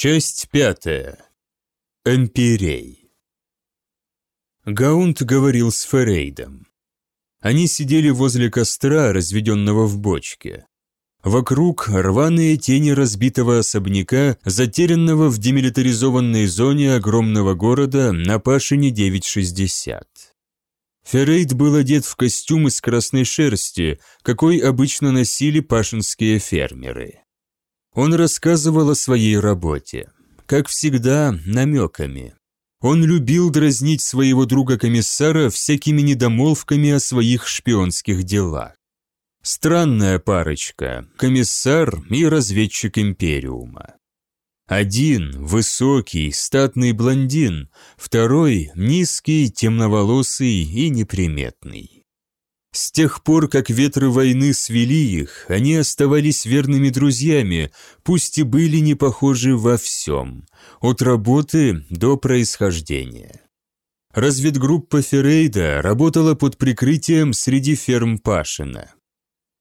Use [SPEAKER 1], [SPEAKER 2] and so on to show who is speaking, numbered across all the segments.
[SPEAKER 1] Часть пятая. Эмпирей. Гаунт говорил с Ферейдом. Они сидели возле костра, разведенного в бочке. Вокруг рваные тени разбитого особняка, затерянного в демилитаризованной зоне огромного города на Пашине 960. Феррейд был одет в костюм из красной шерсти, какой обычно носили пашинские фермеры. Он рассказывал о своей работе. Как всегда, намеками. Он любил дразнить своего друга-комиссара всякими недомолвками о своих шпионских делах. Странная парочка – комиссар и разведчик Империума. Один – высокий, статный блондин, второй – низкий, темноволосый и неприметный. С тех пор, как ветры войны свели их, они оставались верными друзьями, пусть и были не похожи во всем, от работы до происхождения. Разведгруппа Феррейда работала под прикрытием среди ферм Пашина.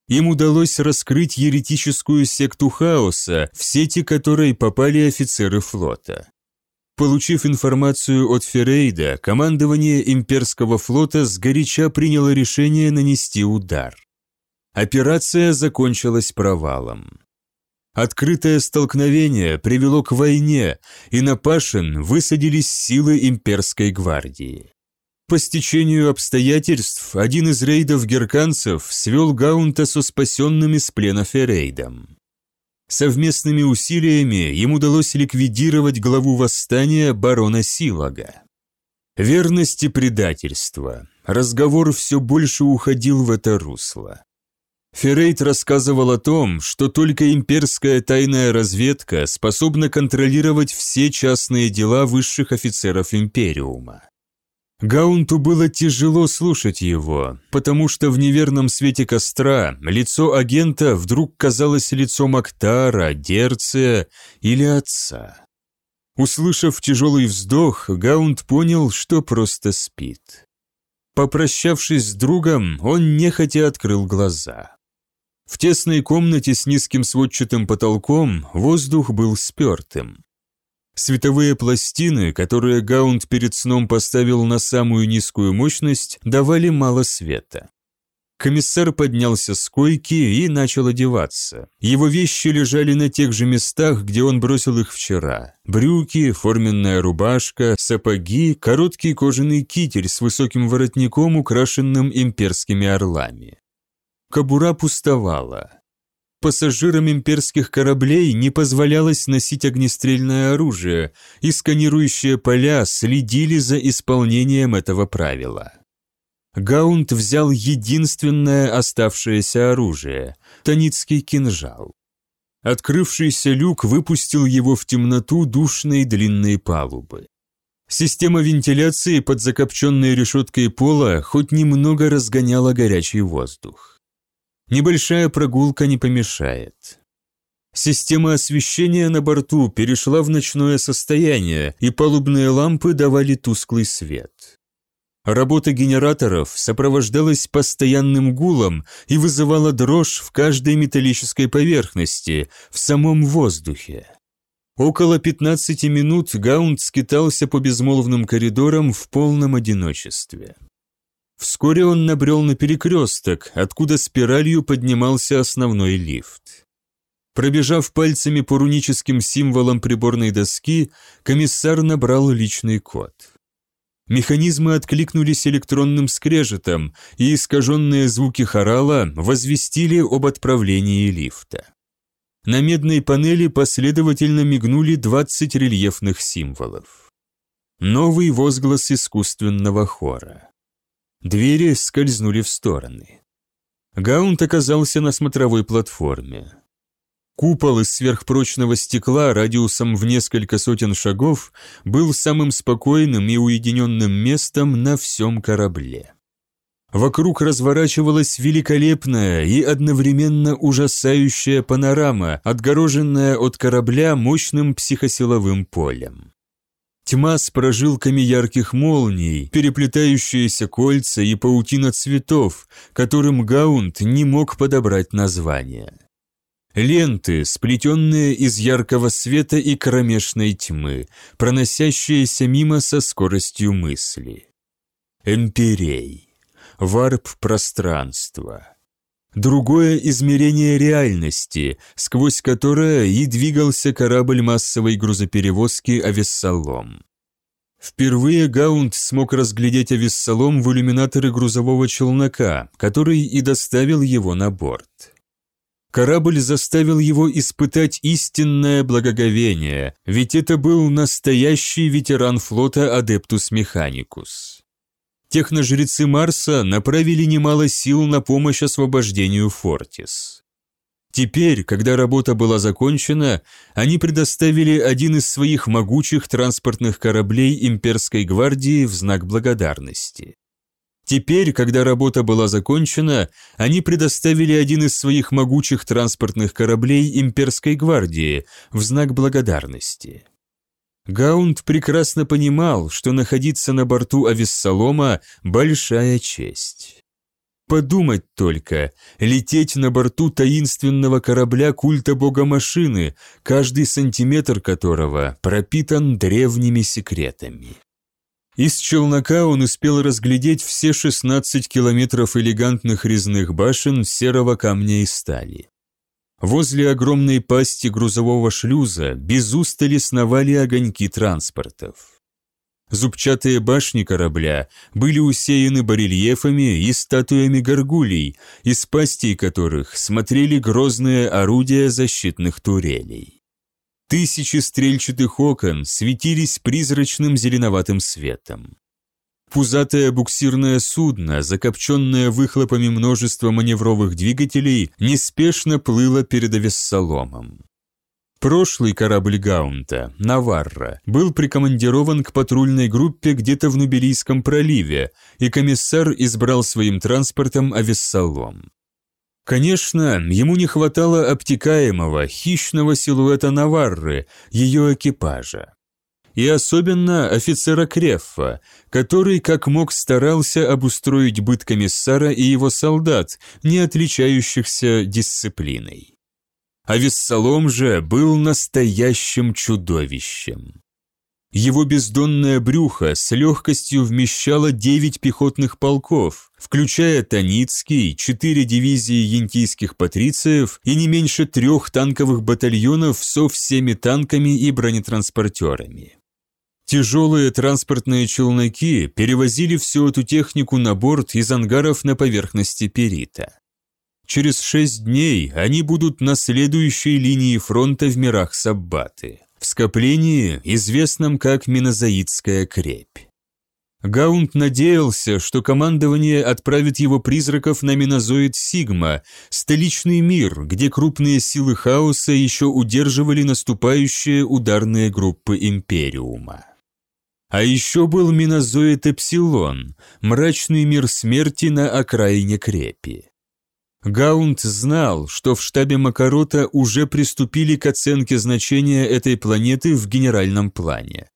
[SPEAKER 1] Им удалось раскрыть еретическую секту хаоса, в сети которой попали офицеры флота. Получив информацию от Феррейда, командование имперского флота сгоряча приняло решение нанести удар. Операция закончилась провалом. Открытое столкновение привело к войне, и на Пашин высадились силы имперской гвардии. По стечению обстоятельств, один из рейдов герканцев свел Гаунта со спасенными с плена Феррейдом. Совместными усилиями им удалось ликвидировать главу восстания барона Силага. Верность и предательство. Разговор все больше уходил в это русло. Феррейт рассказывал о том, что только имперская тайная разведка способна контролировать все частные дела высших офицеров Империума. Гаунту было тяжело слушать его, потому что в неверном свете костра лицо агента вдруг казалось лицом Актара, Дерция или отца. Услышав тяжелый вздох, Гаунт понял, что просто спит. Попрощавшись с другом, он нехотя открыл глаза. В тесной комнате с низким сводчатым потолком воздух был спертым. Световые пластины, которые Гаунд перед сном поставил на самую низкую мощность, давали мало света. Комиссар поднялся с койки и начал одеваться. Его вещи лежали на тех же местах, где он бросил их вчера. Брюки, форменная рубашка, сапоги, короткий кожаный китель с высоким воротником, украшенным имперскими орлами. Кобура пустовала. Пассажирам имперских кораблей не позволялось носить огнестрельное оружие, и сканирующие поля следили за исполнением этого правила. Гаунт взял единственное оставшееся оружие – таницкий кинжал. Открывшийся люк выпустил его в темноту душной длинной палубы. Система вентиляции под закопченной решеткой пола хоть немного разгоняла горячий воздух. Небольшая прогулка не помешает. Система освещения на борту перешла в ночное состояние, и палубные лампы давали тусклый свет. Работа генераторов сопровождалась постоянным гулом и вызывала дрожь в каждой металлической поверхности, в самом воздухе. Около 15 минут Гаунд скитался по безмолвным коридорам в полном одиночестве. Вскоре он набрел на перекресток, откуда спиралью поднимался основной лифт. Пробежав пальцами по руническим символам приборной доски, комиссар набрал личный код. Механизмы откликнулись электронным скрежетом, и искаженные звуки хорала возвестили об отправлении лифта. На медной панели последовательно мигнули 20 рельефных символов. Новый возглас искусственного хора. Двери скользнули в стороны. Гаунт оказался на смотровой платформе. Купол из сверхпрочного стекла радиусом в несколько сотен шагов был самым спокойным и уединенным местом на всем корабле. Вокруг разворачивалась великолепная и одновременно ужасающая панорама, отгороженная от корабля мощным психосиловым полем. Тьма с прожилками ярких молний, переплетающиеся кольца и паутина цветов, которым Гаунд не мог подобрать название. ленты, сплетенные из яркого света и кромешной тьмы, проносящиеся мимо со скоростью мысли. Эмпирей. Варп пространства. Другое измерение реальности, сквозь которое и двигался корабль массовой грузоперевозки «Авессалом». Впервые Гаунд смог разглядеть Авессалом в иллюминаторы грузового челнока, который и доставил его на борт. Корабль заставил его испытать истинное благоговение, ведь это был настоящий ветеран флота Адептус Механикус. Техножрецы Марса направили немало сил на помощь освобождению Фортис. Теперь, когда работа была закончена, они предоставили один из своих могучих транспортных кораблей имперской гвардии в знак благодарности. Теперь, когда работа была закончена, они предоставили один из своих могучих транспортных кораблей имперской гвардии в знак благодарности. Гаунд прекрасно понимал, что находиться на борту Авессалома – большая честь. Подумать только, лететь на борту таинственного корабля культа бога машины, каждый сантиметр которого пропитан древними секретами. Из челнока он успел разглядеть все 16 километров элегантных резных башен серого камня и стали. Возле огромной пасти грузового шлюза без устали сновали огоньки транспортов. Зубчатые башни корабля были усеяны барельефами и статуями горгулей, из пастей которых смотрели грозные орудия защитных турелей. Тысячи стрельчатых окон светились призрачным зеленоватым светом. Пузатое буксирное судно, закопченное выхлопами множества маневровых двигателей, неспешно плыло перед Авессаломом. Прошлый корабль Гаунта, Наварра, был прикомандирован к патрульной группе где-то в Нубелийском проливе, и комиссар избрал своим транспортом Авессалом. Конечно, ему не хватало обтекаемого, хищного силуэта Наварры, ее экипажа. И особенно офицера Креффа, который как мог старался обустроить быт комиссара и его солдат, не отличающихся дисциплиной а Вессалом же был настоящим чудовищем. Его бездонное брюхо с легкостью вмещало девять пехотных полков, включая Таницкий, четыре дивизии янтийских патрициев и не меньше трех танковых батальонов со всеми танками и бронетранспортерами. Тяжелые транспортные челноки перевозили всю эту технику на борт из ангаров на поверхности Перита. Через шесть дней они будут на следующей линии фронта в мирах Саббаты, в скоплении, известном как Минозаидская крепь. Гаунт надеялся, что командование отправит его призраков на Минозоид Сигма, столичный мир, где крупные силы хаоса еще удерживали наступающие ударные группы Империума. А еще был Минозоид Эпсилон, мрачный мир смерти на окраине крепи. Гаунд знал, что в штабе Макарота уже приступили к оценке значения этой планеты в генеральном плане.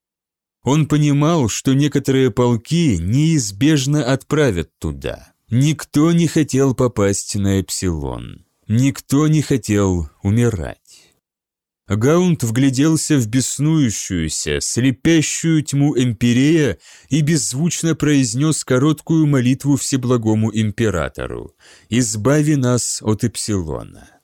[SPEAKER 1] Он понимал, что некоторые полки неизбежно отправят туда. Никто не хотел попасть на Эпсилон. Никто не хотел умирать. Гаунд вгляделся в беснующуюся, слепящую тьму Эмпирея и беззвучно произнес короткую молитву Всеблагому Императору «Избави нас от Эпсилона».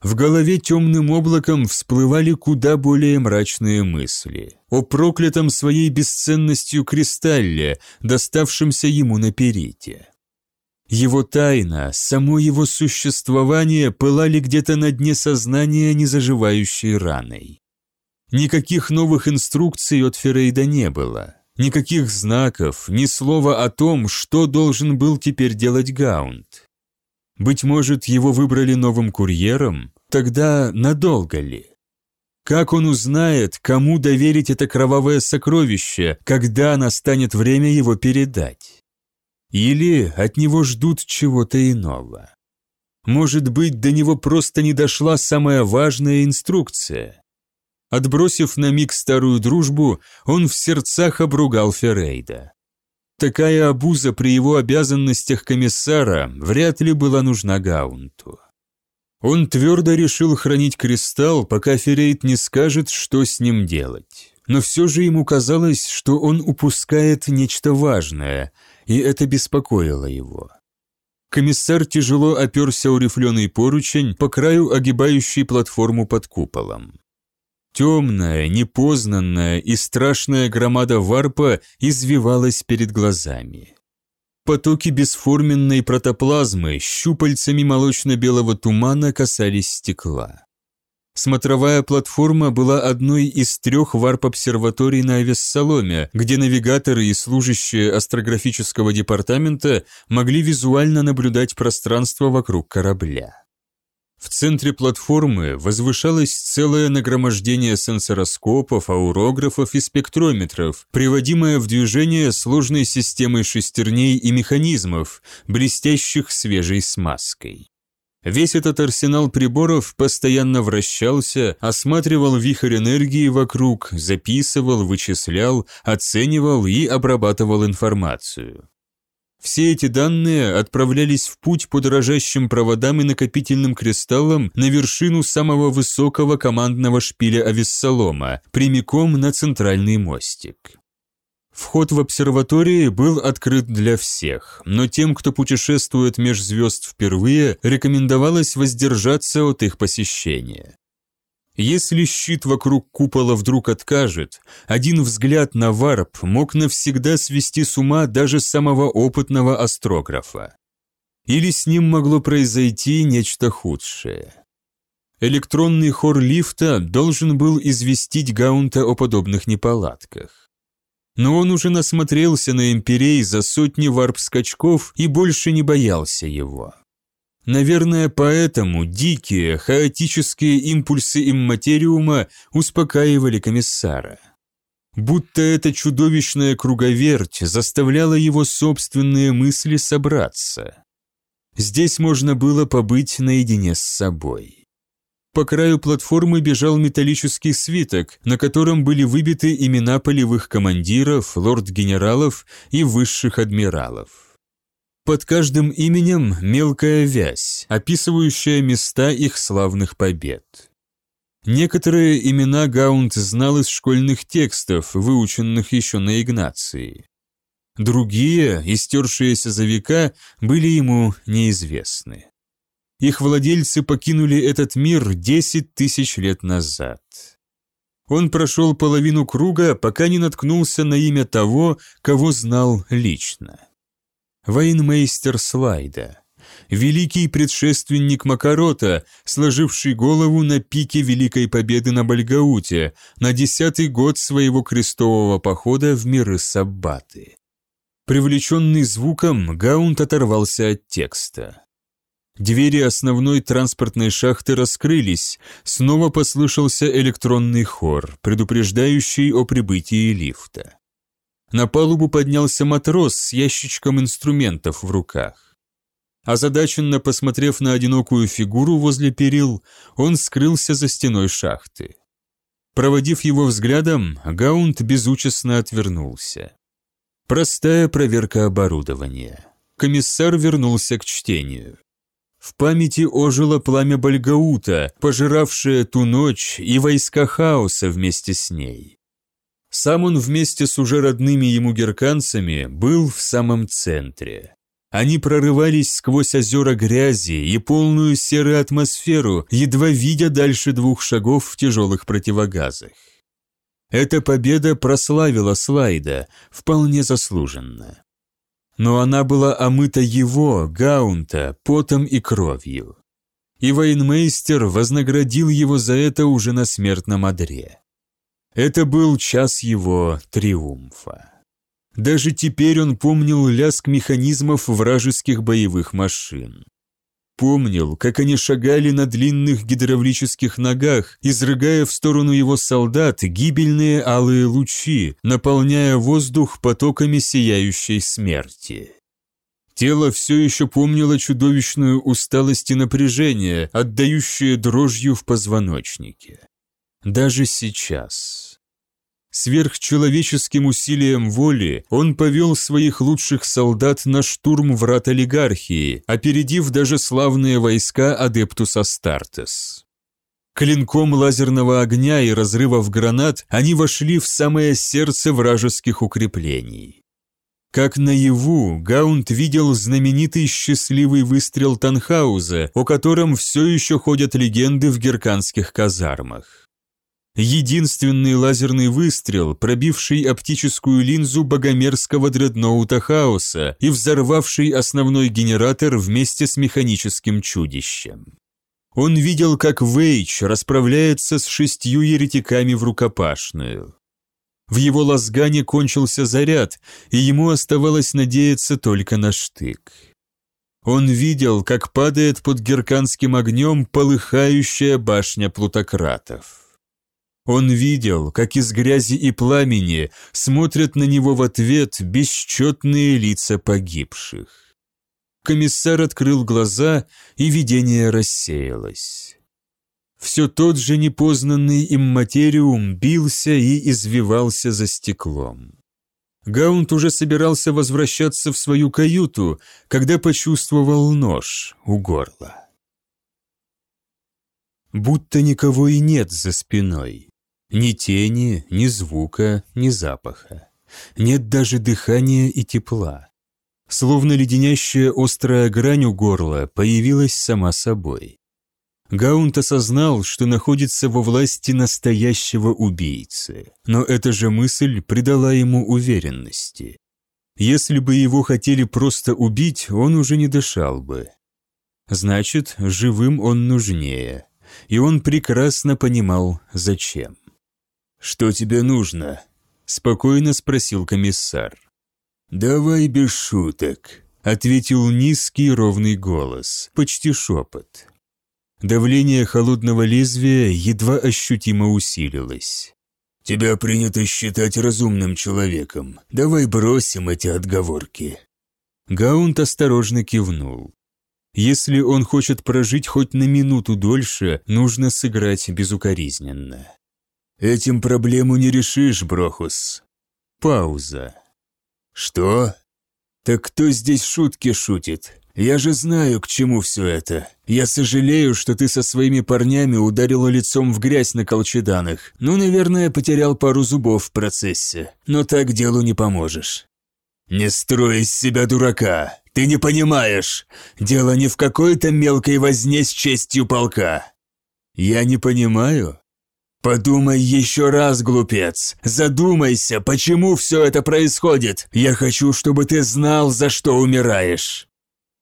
[SPEAKER 1] В голове темным облаком всплывали куда более мрачные мысли. О проклятом своей бесценностью кристалле, доставшемся ему на перите. Его тайна, само его существование пылали где-то на дне сознания незаживающей раной. Никаких новых инструкций от Ферейда не было. Никаких знаков, ни слова о том, что должен был теперь делать Гаунд. Быть может, его выбрали новым курьером? Тогда надолго ли? Как он узнает, кому доверить это кровавое сокровище, когда настанет время его передать? Или от него ждут чего-то иного. Может быть, до него просто не дошла самая важная инструкция. Отбросив на миг старую дружбу, он в сердцах обругал Феррейда. Такая обуза при его обязанностях комиссара вряд ли была нужна Гаунту. Он твердо решил хранить кристалл, пока Ферейт не скажет, что с ним делать. Но все же ему казалось, что он упускает нечто важное, и это беспокоило его. Комиссар тяжело оперся у рифленый поручень по краю огибающей платформу под куполом. Темная, непознанная и страшная громада варпа извивалась перед глазами. Потоки бесформенной протоплазмы щупальцами молочно-белого тумана касались стекла. Смотровая платформа была одной из трех варп-обсерваторий на Авессаломе, где навигаторы и служащие астрографического департамента могли визуально наблюдать пространство вокруг корабля. В центре платформы возвышалось целое нагромождение сенсороскопов, аурографов и спектрометров, приводимое в движение сложной системой шестерней и механизмов, блестящих свежей смазкой. Весь этот арсенал приборов постоянно вращался, осматривал вихрь энергии вокруг, записывал, вычислял, оценивал и обрабатывал информацию. Все эти данные отправлялись в путь по дрожащим проводам и накопительным кристаллам на вершину самого высокого командного шпиля Авессалома, прямиком на центральный мостик. Вход в обсерватории был открыт для всех, но тем, кто путешествует меж звезд впервые, рекомендовалось воздержаться от их посещения. Если щит вокруг купола вдруг откажет, один взгляд на варп мог навсегда свести с ума даже самого опытного астрографа. Или с ним могло произойти нечто худшее. Электронный хор лифта должен был известить Гаунта о подобных неполадках. Но он уже насмотрелся на имперей за сотни варп-скачков и больше не боялся его. Наверное, поэтому дикие, хаотические импульсы имматериума успокаивали комиссара. Будто эта чудовищная круговерть заставляла его собственные мысли собраться. Здесь можно было побыть наедине с собой. По краю платформы бежал металлический свиток, на котором были выбиты имена полевых командиров, лорд-генералов и высших адмиралов. Под каждым именем мелкая вязь, описывающая места их славных побед. Некоторые имена Гаунт знал из школьных текстов, выученных еще на Игнации. Другие, истершиеся за века, были ему неизвестны. Их владельцы покинули этот мир 10 тысяч лет назад. Он прошел половину круга, пока не наткнулся на имя того, кого знал лично военмейстер Слайда, великий предшественник Макарота, сложивший голову на пике Великой Победы на Бальгауте на десятый год своего крестового похода в миры Саббаты. Привлеченный звуком, Гаунт оторвался от текста. Двери основной транспортной шахты раскрылись, снова послышался электронный хор, предупреждающий о прибытии лифта. На палубу поднялся матрос с ящичком инструментов в руках. Озадаченно посмотрев на одинокую фигуру возле перил, он скрылся за стеной шахты. Проводив его взглядом, Гаунт безучастно отвернулся. Простая проверка оборудования. Комиссар вернулся к чтению. В памяти ожило пламя Бальгаута, пожиравшее ту ночь и войска хаоса вместе с ней. Сам он вместе с уже родными ему герканцами был в самом центре. Они прорывались сквозь озера грязи и полную серую атмосферу, едва видя дальше двух шагов в тяжелых противогазах. Эта победа прославила Слайда, вполне заслуженно. Но она была омыта его, Гаунта, потом и кровью. И военмейстер вознаградил его за это уже на смертном одре. Это был час его триумфа. Даже теперь он помнил лязг механизмов вражеских боевых машин. Помнил, как они шагали на длинных гидравлических ногах, изрыгая в сторону его солдат гибельные алые лучи, наполняя воздух потоками сияющей смерти. Тело все еще помнило чудовищную усталость и напряжение, отдающее дрожью в позвоночнике. Даже сейчас. Сверхчеловеческим усилием воли он повел своих лучших солдат на штурм врат олигархии, опередив даже славные войска Адептус Астартес. Клинком лазерного огня и разрывов гранат они вошли в самое сердце вражеских укреплений. Как наяву, Гаунт видел знаменитый счастливый выстрел Танхауза, о котором все еще ходят легенды в гирканских казармах. Единственный лазерный выстрел, пробивший оптическую линзу богомерзкого дредноута Хаоса и взорвавший основной генератор вместе с механическим чудищем. Он видел, как Вейч расправляется с шестью еретиками в рукопашную. В его лазгане кончился заряд, и ему оставалось надеяться только на штык. Он видел, как падает под герканским огнем полыхающая башня плутократов. Он видел, как из грязи и пламени смотрят на него в ответ бесчетные лица погибших. Комиссар открыл глаза, и видение рассеялось. Все тот же непознанный им материум бился и извивался за стеклом. Гаунт уже собирался возвращаться в свою каюту, когда почувствовал нож у горла. Будто никого и нет за спиной. Ни тени, ни звука, ни запаха. Нет даже дыхания и тепла. Словно леденящая острая грань у горла появилась сама собой. Гаунт осознал, что находится во власти настоящего убийцы, но эта же мысль придала ему уверенности. Если бы его хотели просто убить, он уже не дышал бы. Значит, живым он нужнее, и он прекрасно понимал, зачем. «Что тебе нужно?» – спокойно спросил комиссар. «Давай без шуток», – ответил низкий ровный голос, почти шепот. Давление холодного лезвия едва ощутимо усилилось. «Тебя принято считать разумным человеком. Давай бросим эти отговорки». Гаунт осторожно кивнул. Если он хочет прожить хоть на минуту дольше, нужно сыграть безукоризненно. Этим проблему не решишь, Брохус. Пауза. Что? Так кто здесь шутки шутит? Я же знаю, к чему все это. Я сожалею, что ты со своими парнями ударила лицом в грязь на колчеданах. Ну, наверное, потерял пару зубов в процессе. Но так делу не поможешь. Не строй из себя дурака. Ты не понимаешь. Дело не в какой-то мелкой возне с честью полка. Я не понимаю. «Подумай еще раз, глупец! Задумайся, почему все это происходит! Я хочу, чтобы ты знал, за что умираешь!»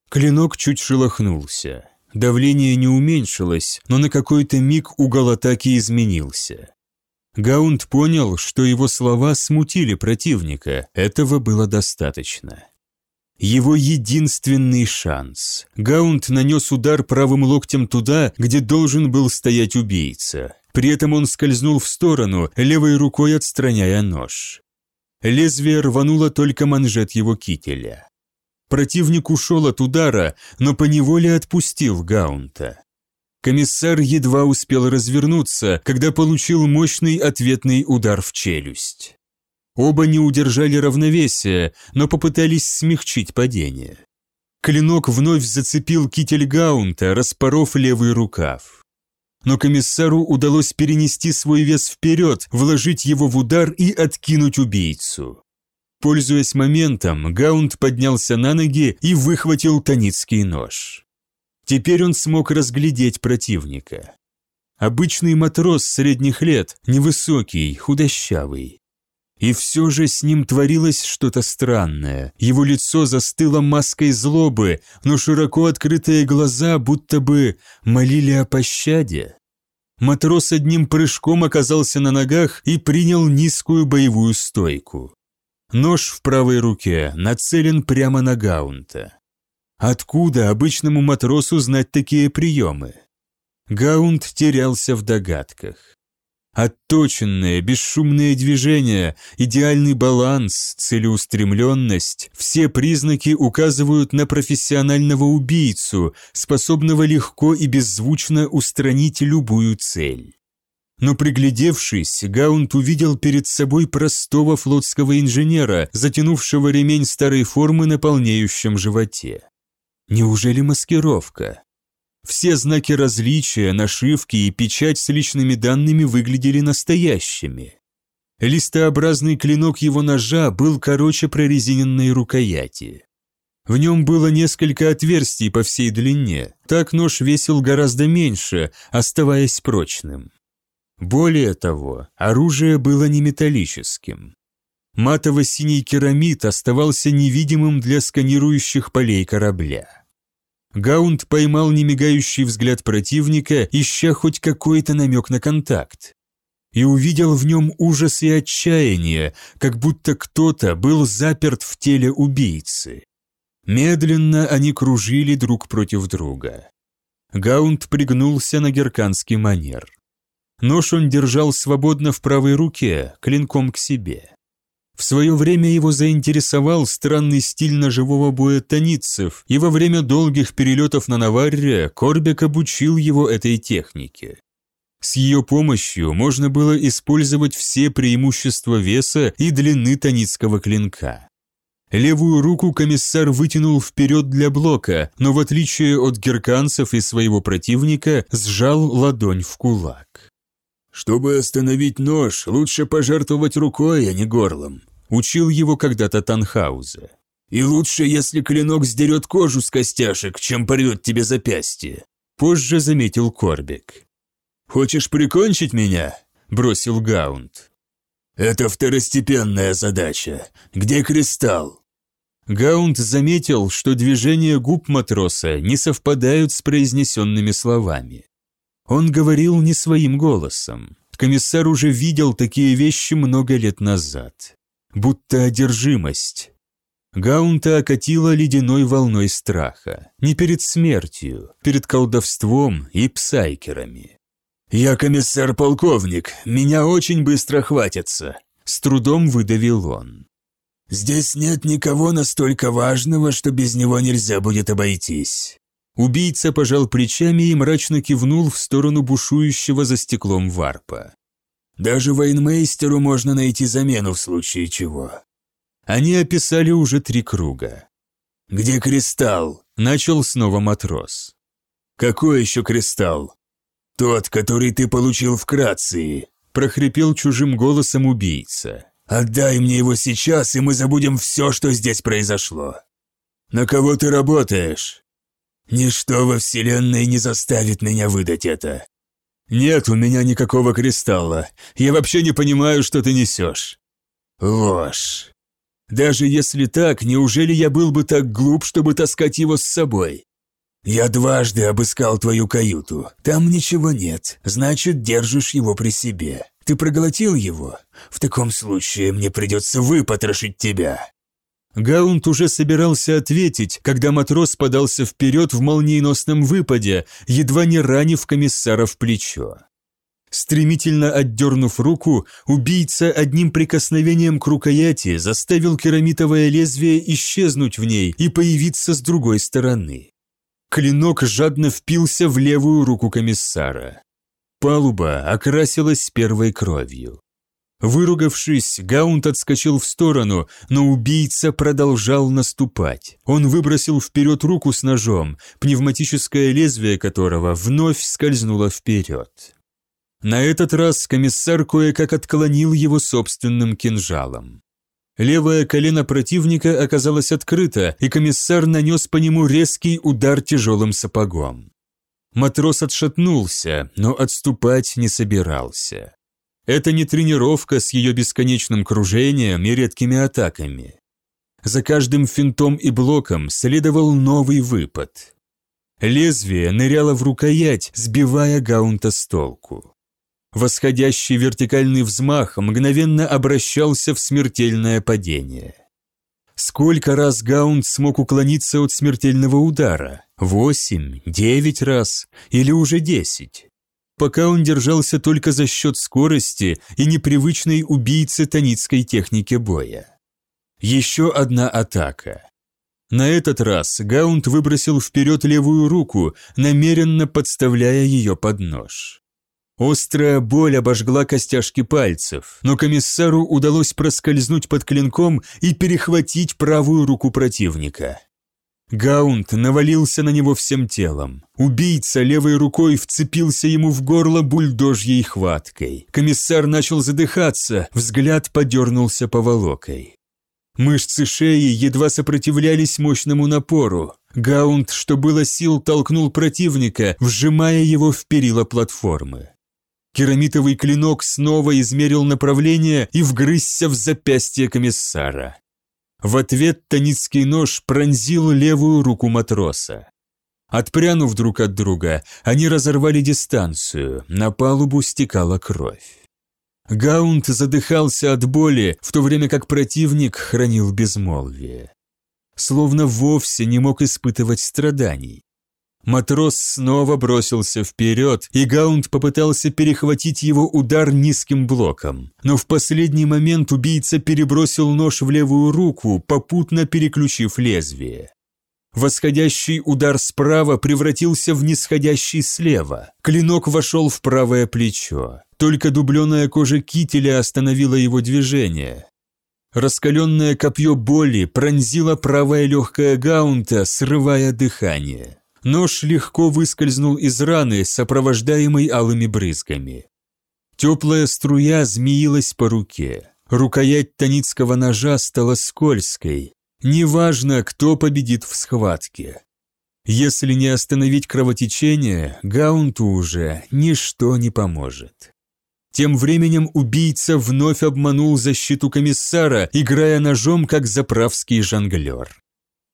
[SPEAKER 1] Клинок чуть шелохнулся. Давление не уменьшилось, но на какой-то миг угол атаки изменился. Гаунд понял, что его слова смутили противника, этого было достаточно. Его единственный шанс. Гаунд нанес удар правым локтем туда, где должен был стоять убийца. При этом он скользнул в сторону, левой рукой отстраняя нож. Лезвие рвануло только манжет его кителя. Противник ушел от удара, но поневоле отпустил Гаунта. Комиссар едва успел развернуться, когда получил мощный ответный удар в челюсть. Оба не удержали равновесия, но попытались смягчить падение. Клинок вновь зацепил китель Гаунта, распоров левый рукав но комиссару удалось перенести свой вес вперед, вложить его в удар и откинуть убийцу. Пользуясь моментом, Гаунд поднялся на ноги и выхватил таницкий нож. Теперь он смог разглядеть противника. Обычный матрос средних лет, невысокий, худощавый. И все же с ним творилось что-то странное. Его лицо застыло маской злобы, но широко открытые глаза будто бы молили о пощаде. Матрос одним прыжком оказался на ногах и принял низкую боевую стойку. Нож в правой руке нацелен прямо на Гаунта. Откуда обычному матросу знать такие приемы? Гаунт терялся в догадках. Отточенные, бесшумные движения, идеальный баланс, целеустремленность – все признаки указывают на профессионального убийцу, способного легко и беззвучно устранить любую цель. Но приглядевшись, Гаунт увидел перед собой простого флотского инженера, затянувшего ремень старой формы на полнеющем животе. Неужели маскировка? Все знаки различия, нашивки и печать с личными данными выглядели настоящими. Листообразный клинок его ножа был короче прорезиненной рукояти. В нем было несколько отверстий по всей длине, так нож весил гораздо меньше, оставаясь прочным. Более того, оружие было не металлическим. Матово-синий керамид оставался невидимым для сканирующих полей корабля. Гаунд поймал немигающий взгляд противника, ища хоть какой-то намек на контакт. И увидел в нем ужас и отчаяние, как будто кто-то был заперт в теле убийцы. Медленно они кружили друг против друга. Гаунд пригнулся на герканский манер. Нож он держал свободно в правой руке, клинком к себе. В свое время его заинтересовал странный стиль ножевого боя таницев, и во время долгих перелетов на Наварре Корбек обучил его этой технике. С ее помощью можно было использовать все преимущества веса и длины таницкого клинка. Левую руку комиссар вытянул вперед для блока, но в отличие от герканцев и своего противника, сжал ладонь в кулак. «Чтобы остановить нож, лучше пожертвовать рукой, а не горлом», учил его когда-то Танхаузе. «И лучше, если клинок сдерет кожу с костяшек, чем порвет тебе запястье», позже заметил Корбик. «Хочешь прикончить меня?» – бросил Гаунд. «Это второстепенная задача. Где кристалл?» Гаунд заметил, что движения губ матроса не совпадают с произнесенными словами. Он говорил не своим голосом. Комиссар уже видел такие вещи много лет назад. Будто одержимость. Гаунта окатила ледяной волной страха. Не перед смертью, перед колдовством и псайкерами. «Я комиссар-полковник, меня очень быстро хватится», — с трудом выдавил он. «Здесь нет никого настолько важного, что без него нельзя будет обойтись. Убийца пожал плечами и мрачно кивнул в сторону бушующего за стеклом варпа. «Даже военмейстеру можно найти замену в случае чего». Они описали уже три круга. «Где кристалл?» – начал снова матрос. «Какой еще кристалл?» «Тот, который ты получил в Крации», – прохрипел чужим голосом убийца. «Отдай мне его сейчас, и мы забудем все, что здесь произошло». «На кого ты работаешь?» Ничто во Вселенной не заставит меня выдать это. Нет у меня никакого кристалла. Я вообще не понимаю, что ты несешь. Ложь. Даже если так, неужели я был бы так глуп, чтобы таскать его с собой? Я дважды обыскал твою каюту. Там ничего нет. Значит, держишь его при себе. Ты проглотил его? В таком случае мне придется выпотрошить тебя. Гаунт уже собирался ответить, когда матрос подался вперед в молниеносном выпаде, едва не ранив комиссара в плечо. Стремительно отдернув руку, убийца одним прикосновением к рукояти заставил керамитовое лезвие исчезнуть в ней и появиться с другой стороны. Клинок жадно впился в левую руку комиссара. Палуба окрасилась первой кровью. Выругавшись, Гаунт отскочил в сторону, но убийца продолжал наступать. Он выбросил вперед руку с ножом, пневматическое лезвие которого вновь скользнуло вперед. На этот раз комиссар кое-как отклонил его собственным кинжалом. Левое колено противника оказалось открыто, и комиссар нанес по нему резкий удар тяжелым сапогом. Матрос отшатнулся, но отступать не собирался. Это не тренировка с ее бесконечным кружением и редкими атаками. За каждым финтом и блоком следовал новый выпад. Лезвие ныряло в рукоять, сбивая Гаунта с толку. Восходящий вертикальный взмах мгновенно обращался в смертельное падение. Сколько раз Гаунт смог уклониться от смертельного удара? Восемь, девять раз или уже десять? Пока он держался только за счет скорости и непривычной убийцы таницкой техники боя. Еще одна атака. На этот раз Гаунт выбросил вперед левую руку, намеренно подставляя ее под нож. Острая боль обожгла костяшки пальцев, но комиссару удалось проскользнуть под клинком и перехватить правую руку противника. Гаунт навалился на него всем телом. Убийца левой рукой вцепился ему в горло бульдожьей хваткой. Комиссар начал задыхаться, взгляд подернулся поволокой. Мышцы шеи едва сопротивлялись мощному напору. Гаунт, что было сил, толкнул противника, вжимая его в перила платформы. Керамитовый клинок снова измерил направление и вгрызся в запястье комиссара. В ответ таницкий нож пронзил левую руку матроса. Отпрянув друг от друга, они разорвали дистанцию, на палубу стекала кровь. Гаунт задыхался от боли, в то время как противник хранил безмолвие. Словно вовсе не мог испытывать страданий. Матрос снова бросился вперед, и Гаунд попытался перехватить его удар низким блоком. Но в последний момент убийца перебросил нож в левую руку, попутно переключив лезвие. Восходящий удар справа превратился в нисходящий слева. Клинок вошел в правое плечо. Только дубленая кожа кителя остановила его движение. Раскаленное копье боли пронзило правое легкое гаунта, срывая дыхание. Нож легко выскользнул из раны, сопровождаемой алыми брызгами. Теплая струя змеилась по руке. Рукоять таницкого ножа стала скользкой. Неважно, кто победит в схватке. Если не остановить кровотечение, Гаунту уже ничто не поможет. Тем временем убийца вновь обманул защиту комиссара, играя ножом как заправский жонглер.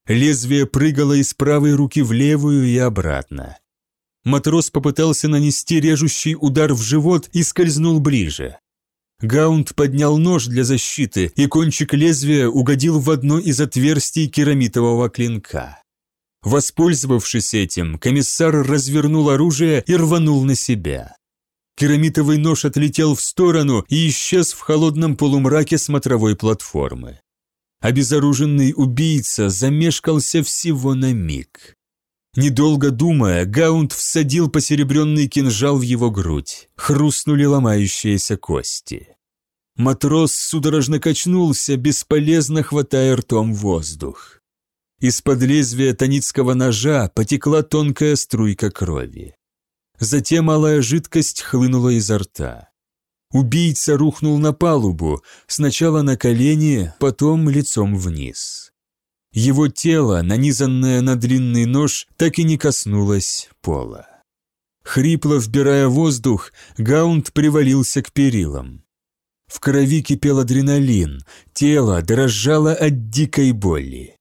[SPEAKER 1] Лезвие прыгало из правой руки в левую и обратно. Матрос попытался нанести режущий удар в живот и скользнул ближе. Гаунд поднял нож для защиты, и кончик лезвия угодил в одно из отверстий керамитового клинка. Воспользовавшись этим, комиссар развернул оружие и рванул на себя. Керамитовый нож отлетел в сторону и исчез в холодном полумраке смотровой платформы. Обезоруженный убийца замешкался всего на миг. Недолго думая, Гаунд всадил посеребренный кинжал в его грудь. Хрустнули ломающиеся кости. Матрос судорожно качнулся, бесполезно хватая ртом воздух. Из-под лезвия таницкого ножа потекла тонкая струйка крови. Затем малая жидкость хлынула изо рта. Убийца рухнул на палубу, сначала на колени, потом лицом вниз. Его тело, нанизанное на длинный нож, так и не коснулось пола. Хрипло вбирая воздух, Гаунд привалился к перилам. В крови кипел адреналин, тело дрожало от дикой боли.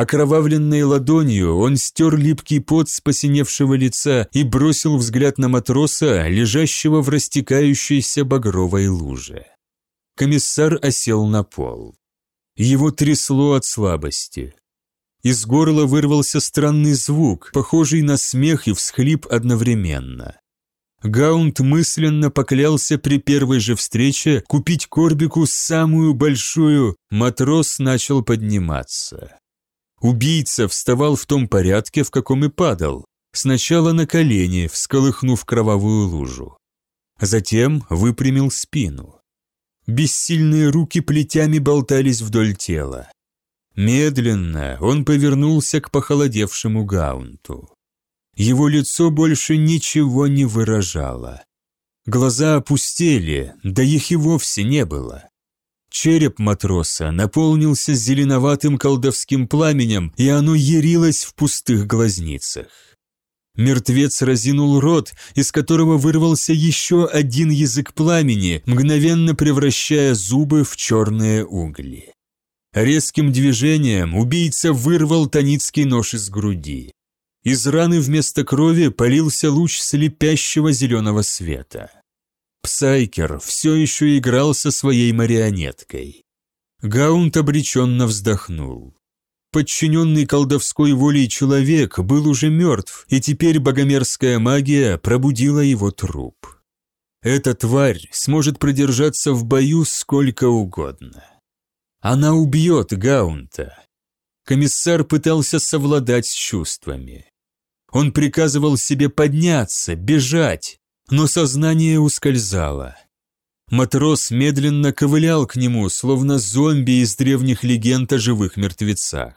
[SPEAKER 1] Окровавленной ладонью он стер липкий пот с посиневшего лица и бросил взгляд на матроса, лежащего в растекающейся багровой луже. Комиссар осел на пол. Его трясло от слабости. Из горла вырвался странный звук, похожий на смех и всхлип одновременно. Гаунт мысленно поклялся при первой же встрече купить Корбику самую большую, матрос начал подниматься. Убийца вставал в том порядке, в каком и падал. Сначала на колени, всколыхнув кровавую лужу. Затем выпрямил спину. Бессильные руки плетями болтались вдоль тела. Медленно он повернулся к похолодевшему Гаунту. Его лицо больше ничего не выражало. Глаза опустели, да их и вовсе не было. Череп матроса наполнился зеленоватым колдовским пламенем, и оно ярилось в пустых глазницах. Мертвец разинул рот, из которого вырвался еще один язык пламени, мгновенно превращая зубы в черные угли. Резким движением убийца вырвал танитский нож из груди. Из раны вместо крови полился луч слепящего зеленого света. Псайкер все еще играл со своей марионеткой. Гаунт обреченно вздохнул. Подчиненный колдовской волей человек был уже мертв, и теперь богомерзкая магия пробудила его труп. Эта тварь сможет продержаться в бою сколько угодно. Она убьет Гаунта. Комиссар пытался совладать с чувствами. Он приказывал себе подняться, бежать, но сознание ускользало. Матрос медленно ковылял к нему, словно зомби из древних легенд о живых мертвецах.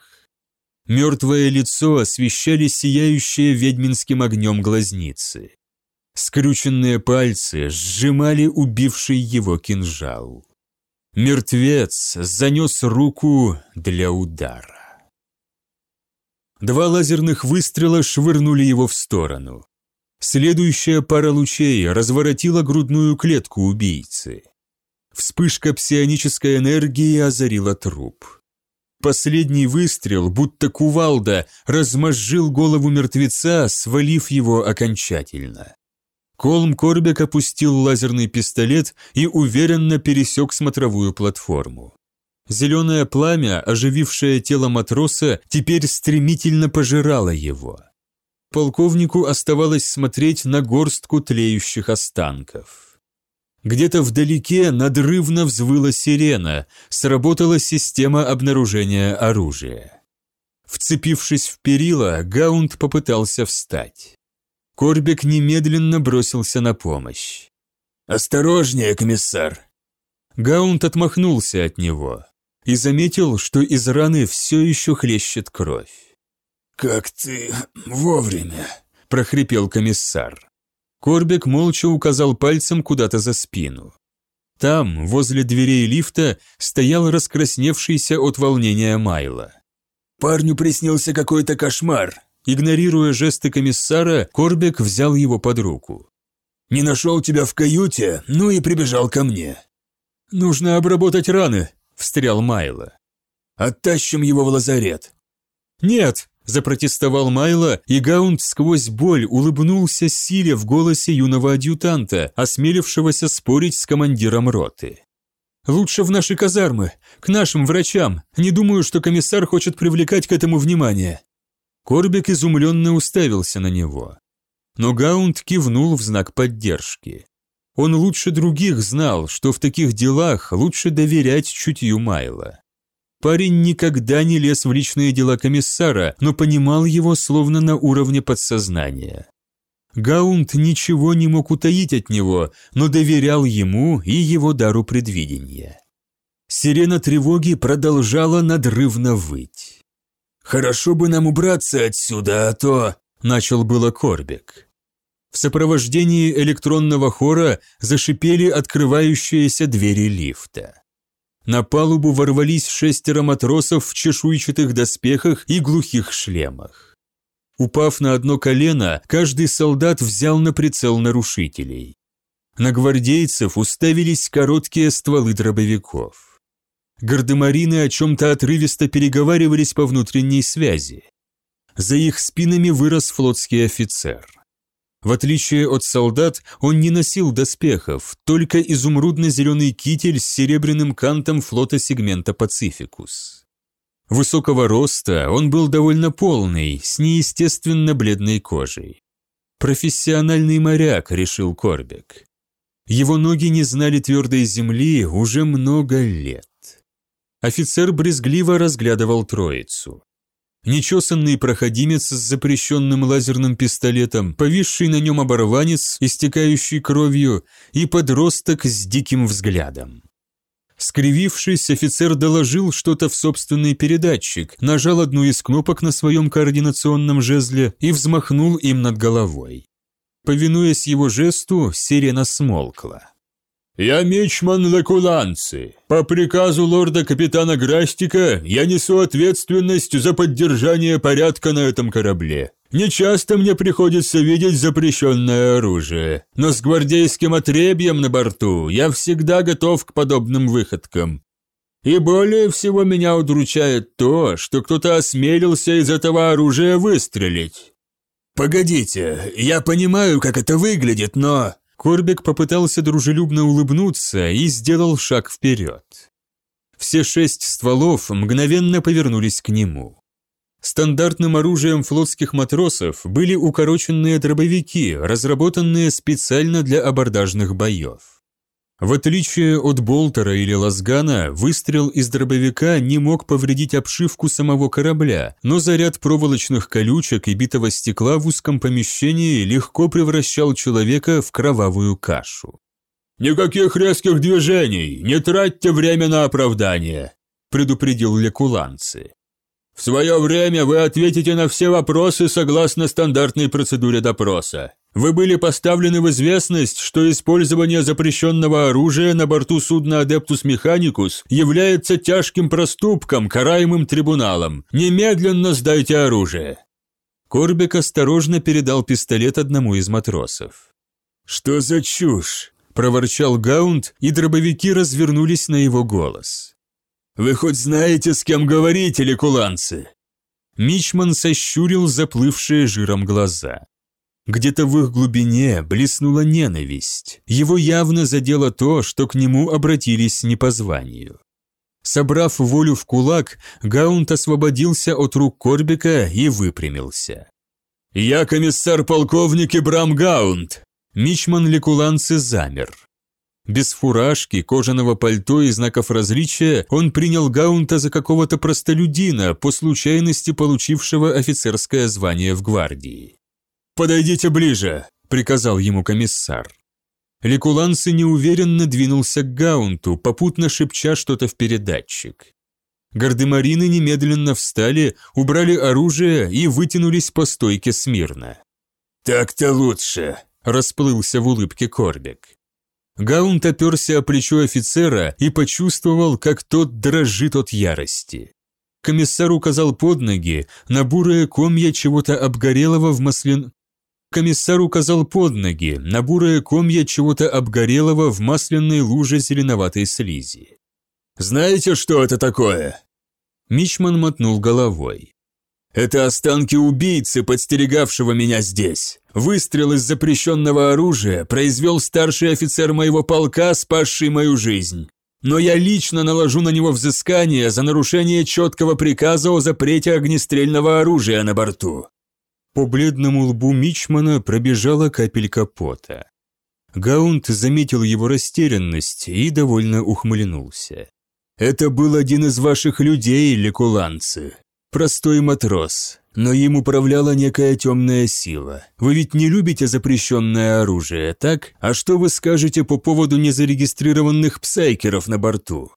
[SPEAKER 1] Мертвое лицо освещали сияющие ведьминским огнем глазницы. Скрюченные пальцы сжимали убивший его кинжал. Мертвец занес руку для удара. Два лазерных выстрела швырнули его в сторону. Следующая пара лучей разворотила грудную клетку убийцы. Вспышка псионической энергии озарила труп. Последний выстрел, будто кувалда, размозжил голову мертвеца, свалив его окончательно. Колм Корбек опустил лазерный пистолет и уверенно пересек смотровую платформу. Зеленое пламя, оживившее тело матроса, теперь стремительно пожирало его. Полковнику оставалось смотреть на горстку тлеющих останков. Где-то вдалеке надрывно взвыла сирена, сработала система обнаружения оружия. Вцепившись в перила, Гаунд попытался встать. Корбек немедленно бросился на помощь. «Осторожнее, комиссар!» Гаунд отмахнулся от него и заметил, что из раны все еще хлещет кровь.
[SPEAKER 2] «Как ты вовремя!»
[SPEAKER 1] – прохрипел комиссар. Корбек молча указал пальцем куда-то за спину. Там, возле дверей лифта, стоял раскрасневшийся от волнения Майло.
[SPEAKER 2] «Парню приснился какой-то кошмар!»
[SPEAKER 1] Игнорируя жесты комиссара, Корбек взял его под руку.
[SPEAKER 2] «Не нашел тебя в каюте, ну и прибежал ко мне».
[SPEAKER 1] «Нужно обработать раны», – встрял Майло.
[SPEAKER 2] «Оттащим его в лазарет».
[SPEAKER 1] «Нет», – запротестовал Майло, и Гаунд сквозь боль улыбнулся силе в голосе юного адъютанта, осмелившегося спорить с командиром роты. «Лучше в наши казармы, к нашим врачам. Не думаю, что комиссар хочет привлекать к этому внимание». Корбик изумленно уставился на него. Но Гаунд кивнул в знак поддержки. Он лучше других знал, что в таких делах лучше доверять чутью Майла. Парень никогда не лез в личные дела комиссара, но понимал его словно на уровне подсознания. Гаунд ничего не мог утаить от него, но доверял ему и его дару предвидения. Сирена тревоги продолжала надрывно выть.
[SPEAKER 2] «Хорошо бы нам убраться отсюда, а то...» – начал было Корбик.
[SPEAKER 1] В сопровождении электронного хора зашипели открывающиеся двери лифта. На палубу ворвались шестеро матросов в чешуйчатых доспехах и глухих шлемах. Упав на одно колено, каждый солдат взял на прицел нарушителей. На гвардейцев уставились короткие стволы дробовиков. Гардемарины о чем-то отрывисто переговаривались по внутренней связи. За их спинами вырос флотский офицер. В отличие от солдат, он не носил доспехов, только изумрудно-зеленый китель с серебряным кантом флота сегмента «Пацификус». Высокого роста он был довольно полный, с неестественно бледной кожей. «Профессиональный моряк», — решил Корбек. Его ноги не знали твердой земли уже много лет. Офицер брезгливо разглядывал троицу. Нечесанный проходимец с запрещенным лазерным пистолетом, повисший на нем оборванец, истекающий кровью, и подросток с диким взглядом. Скривившись, офицер доложил что-то в собственный передатчик, нажал одну из кнопок на своем координационном жезле и взмахнул им над головой. Повинуясь его жесту, сирена смолкла.
[SPEAKER 3] «Я мечман Лекуланцы. По приказу лорда-капитана Грастика я несу ответственность за поддержание порядка на этом корабле. Нечасто мне приходится видеть запрещенное оружие, но с гвардейским отребьем на борту я всегда готов к подобным выходкам. И более всего меня удручает то, что кто-то осмелился из этого оружия выстрелить».
[SPEAKER 2] «Погодите, я понимаю, как это выглядит, но...»
[SPEAKER 1] Корбек попытался дружелюбно улыбнуться и сделал шаг вперед. Все шесть стволов мгновенно повернулись к нему. Стандартным оружием флотских матросов были укороченные дробовики, разработанные специально для абордажных боев. В отличие от болтера или лазгана, выстрел из дробовика не мог повредить обшивку самого корабля, но заряд проволочных колючек и битого стекла в узком помещении легко превращал человека в кровавую кашу.
[SPEAKER 3] «Никаких резких движений, не тратьте время на оправдание», предупредил Лекуланцы. В свое время вы ответите на все вопросы согласно стандартной процедуре допроса. Вы были поставлены в известность, что использование запрещенного оружия на борту судна Адептус Механикус является тяжким проступком, караемым трибуналом. Немедленно сдайте оружие.
[SPEAKER 1] Корбек осторожно передал пистолет одному из матросов.
[SPEAKER 2] «Что за чушь?»
[SPEAKER 1] – проворчал Гаунд, и дробовики развернулись на его голос.
[SPEAKER 2] Вы хоть знаете, с кем говорите, ликуланцы?»
[SPEAKER 1] Мичман сощурил заплывшие жиром глаза. Где-то в их глубине блеснула ненависть. Его явно задело то, что к нему обратились не по званию. Собрав волю в кулак, Гаунт освободился от рук Корбика и выпрямился.
[SPEAKER 2] «Я комиссар-полковник Ибрам Гаунт!»
[SPEAKER 1] Мичман Лекуланцы замер. Без фуражки, кожаного пальто и знаков различия он принял Гаунта за какого-то простолюдина, по случайности получившего офицерское звание в гвардии.
[SPEAKER 2] «Подойдите ближе», – приказал ему комиссар.
[SPEAKER 1] Ликуланцы неуверенно двинулся к Гаунту, попутно шепча что-то в передатчик. Гардемарины немедленно встали, убрали оружие и вытянулись по стойке смирно.
[SPEAKER 2] «Так-то лучше», –
[SPEAKER 1] расплылся в улыбке Корбек. Гаунт оперся о плечо офицера и почувствовал, как тот дрожит от ярости. Комиссар указал под ноги на бурые комья чего-то обгорелого в маслен... Комиссар указал под ноги на бурые комья чего-то обгорелого в масляной луже зеленоватой слизи.
[SPEAKER 2] «Знаете, что это такое?»
[SPEAKER 1] Мичман мотнул головой.
[SPEAKER 2] Это останки убийцы, подстерегавшего меня здесь. Выстрел из запрещенного оружия произвел старший офицер моего полка, спасший мою жизнь. Но я лично наложу на него взыскание за нарушение четкого приказа о запрете огнестрельного оружия на борту».
[SPEAKER 1] По бледному лбу Мичмана пробежала капелька пота. Гаунт заметил его растерянность и довольно ухмыльнулся.
[SPEAKER 2] «Это был один из ваших людей, лекуланцы. Простой матрос, но им управляла некая темная сила. Вы ведь не любите запрещенное оружие, так? А что вы скажете по поводу незарегистрированных псайкеров на борту?